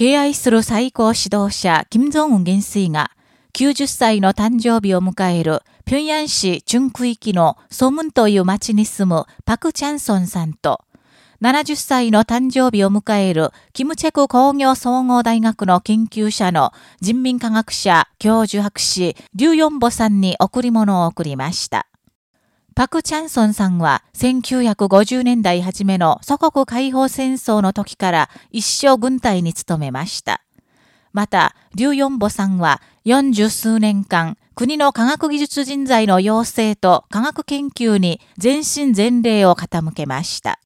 敬愛する最高指導者、金正恩元帥が、90歳の誕生日を迎える、平壌市中区域のソムンという町に住むパク・チャンソンさんと、70歳の誕生日を迎える、キムチェク工業総合大学の研究者の人民科学者、教授博士、リュウヨンボさんに贈り物を贈りました。パク・チャンソンさんは1950年代初めの祖国解放戦争の時から一生軍隊に勤めました。また、リュウヨンボさんは40数年間、国の科学技術人材の養成と科学研究に全身全霊を傾けました。